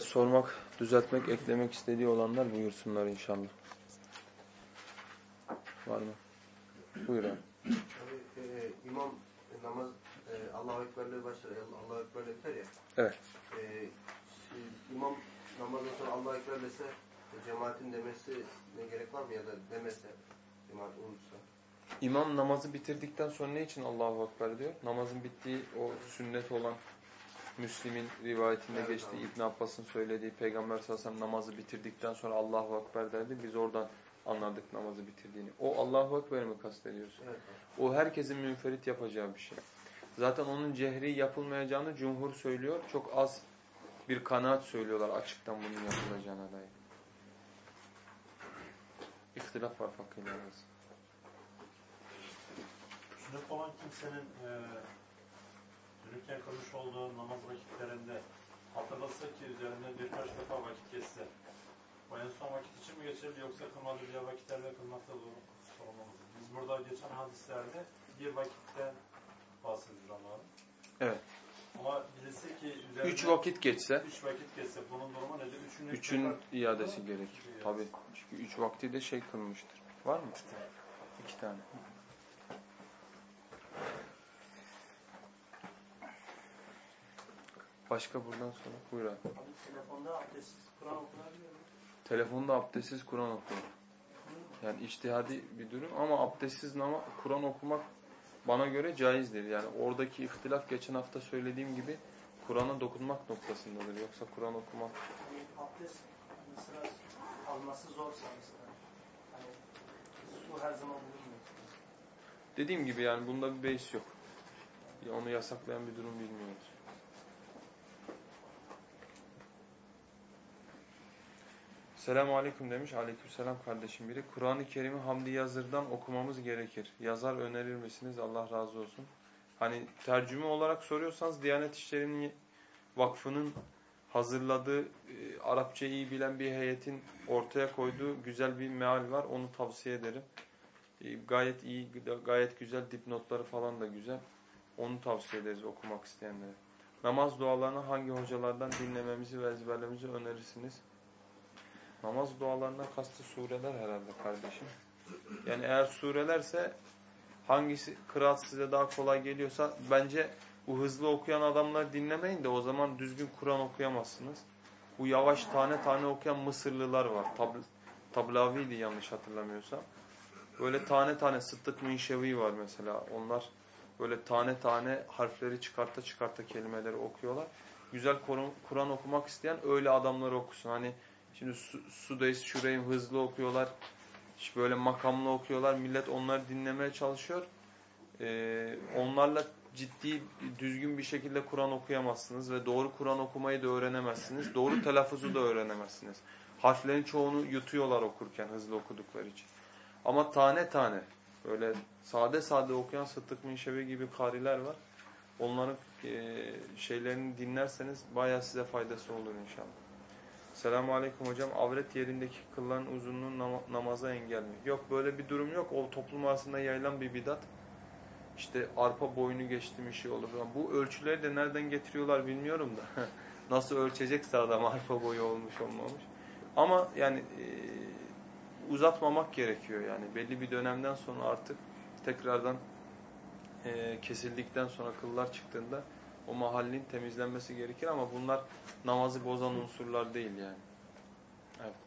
Sormak, düzeltmek, eklemek istediği olanlar buyursunlar inşallah. Var mı? Buyur abi. Tabii e, imam namaz e, Allahu Ekber'le başlar. Allahu Ekber'le biter ya. Evet. E, şimdi imam namazdan sonra Allahu Ekber dese e, cemaatin demesi ne gerek var mı ya da demese cemaat unutsa. İmam namazı bitirdikten sonra ne için Allahu Ekber diyor? Namazın bittiği o sünnet olan Müslim'in rivayetinde Evet, geçtiği tamam. İbn Abbas'ın söylediği Peygamber sallallahu aleyhi ve sellem namazı bitirdikten sonra Allahu Ekber derdi. Biz oradan anladık namazı bitirdiğini. O Allahu Ekber'i mi kastediyorsun? Evet. O herkesin münferit yapacağı bir şey. Zaten onun cehri yapılmayacağını cumhur söylüyor. Çok az bir kanaat söylüyorlar açıktan bunun yapılacağına dair. İhtilaf var fakirler arasında. Sünnet olan kimsenin e, yürürken kılmış olduğu namaz vakitlerinde hatırlasa ki üzerinde birkaç defa vakit geçse o en son vakit için mi geçerli yoksa kılmadığı diğer vakitlerde kılmakta zor sorumlu mudur? Biz burada geçen hadislerde bir vakitten bahsediyoruz Allah'ın. Evet. Ama bilirse ki üzerinde Üç vakit geçse, üç vakit geçse bunun durumu nedir? Üçünü üçün iadesi gerekir. Tabii. Çünkü üç vakti de şey kılmıştır. Var mı? İki tane. Başka buradan sonra buyur abi. Telefonda abdestsiz Kur'an okunabiliyor mu? Telefonda abdestsiz Kur'an okuyor. Yani içtihadi bir durum ama abdestsiz nama Kur'an okumak bana göre caizdir. Yani oradaki ihtilaf geçen hafta söylediğim gibi Kur'an'a dokunmak noktasındadır. Yoksa Kur'an okumak Hani abdest mesela alması zorsa mesela. Hani su her zaman bulunmuyor. dediğim gibi yani bunda bir beis yok. Onu yasaklayan bir durum bilmiyoruz. Selamun Aleyküm demiş. Aleykümselam kardeşim biri. Kur'an-ı Kerim'i Hamdi Yazır'dan okumamız gerekir. Yazar önerir misiniz? Allah razı olsun. Hani tercüme olarak soruyorsanız Diyanet İşleri'nin vakfının hazırladığı, e, Arapça iyi bilen bir heyetin ortaya koyduğu güzel bir meal var. Onu tavsiye ederim. E, gayet iyi, gayet güzel dipnotları falan da güzel. Onu tavsiye ederiz okumak isteyenlere. Namaz dualarını hangi hocalardan dinlememizi ve ezberlememizi önerirsiniz? Namaz dualarından kastı sureler herhalde kardeşim. Yani eğer surelerse hangisi kıraat size daha kolay geliyorsa bence bu hızlı okuyan adamları dinlemeyin de o zaman düzgün Kur'an okuyamazsınız. Bu yavaş tane tane okuyan Mısırlılar var. Tab Tablaviydi yanlış hatırlamıyorsam. Böyle tane tane Sıddık Minşevi var mesela. Onlar böyle tane tane harfleri çıkarta çıkarta kelimeleri okuyorlar. Güzel Kur'an okumak isteyen öyle adamları okusun. Hani şimdi Su- Sudeys Şureyim hızlı okuyorlar. İşte böyle makamlı okuyorlar. Millet onları dinlemeye çalışıyor. Ee, onlarla ciddi, düzgün bir şekilde Kur'an okuyamazsınız ve doğru Kur'an okumayı da öğrenemezsiniz. Doğru telaffuzu da öğrenemezsiniz. Harflerin çoğunu yutuyorlar okurken hızlı okudukları için. Ama tane tane böyle sade sade okuyan Sıddık Minşevi gibi kariler var. Onların e, şeylerini dinlerseniz bayağı size faydası olur inşallah. Selamun Aleyküm hocam. Avret yerindeki kılların uzunluğu nama- namaza engel mi? Yok böyle bir durum yok. O toplum arasında yayılan bir bidat. İşte arpa boyunu geçti bir şey olur. Bu ölçüleri de nereden getiriyorlar bilmiyorum da. Nasıl ölçecekse adam arpa boyu olmuş olmamış. Ama yani e, uzatmamak gerekiyor yani. Belli bir dönemden sonra artık tekrardan e, kesildikten sonra kıllar çıktığında o mahallenin temizlenmesi gerekir ama bunlar namazı bozan unsurlar değil yani. Evet.